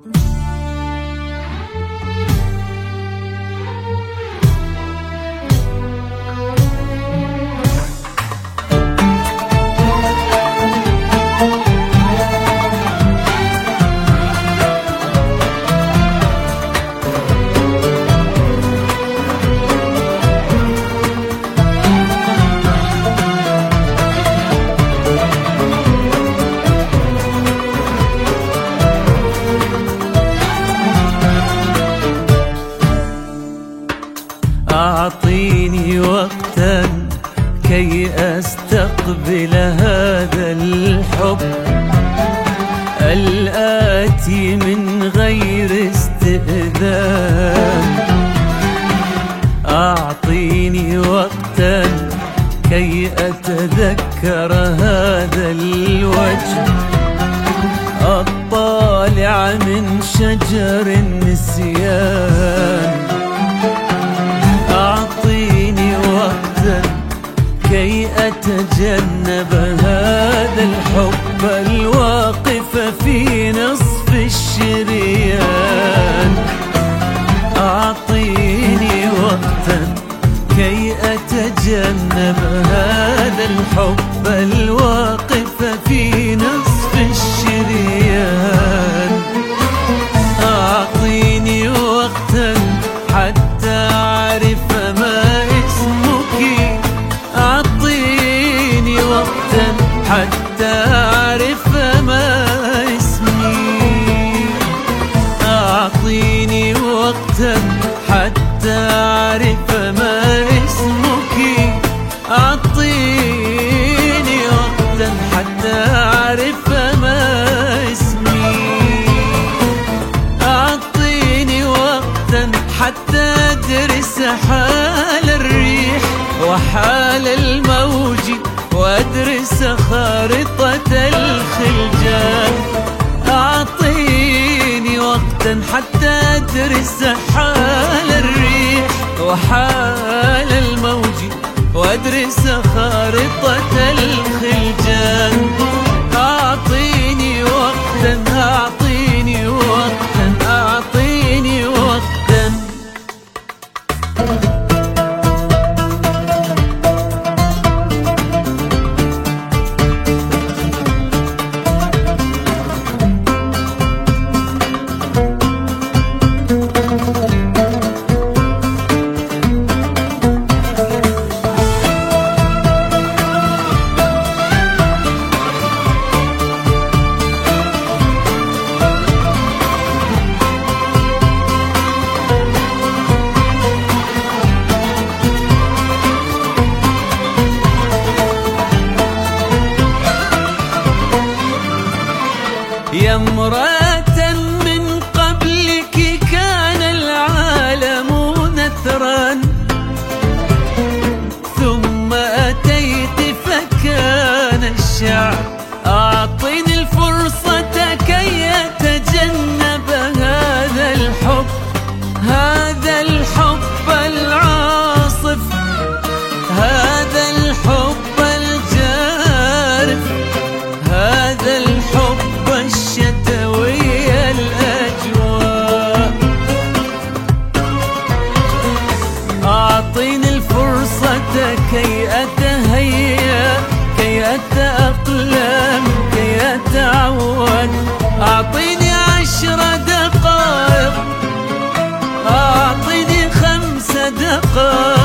Mm-hmm. كي أستقبل هذا الحب الآتي من غير استئذان؟ أعطيني وقتا كي أتذكر هذا الوجه. الطالع من شجر النسيان. حتى أدرس حال الريح وحال الموج وأدرس خارطة الخلجان. أعطيني وقتا حتى أدرس حال الريح وحال الموج وأدرس خارطة عمرك Oh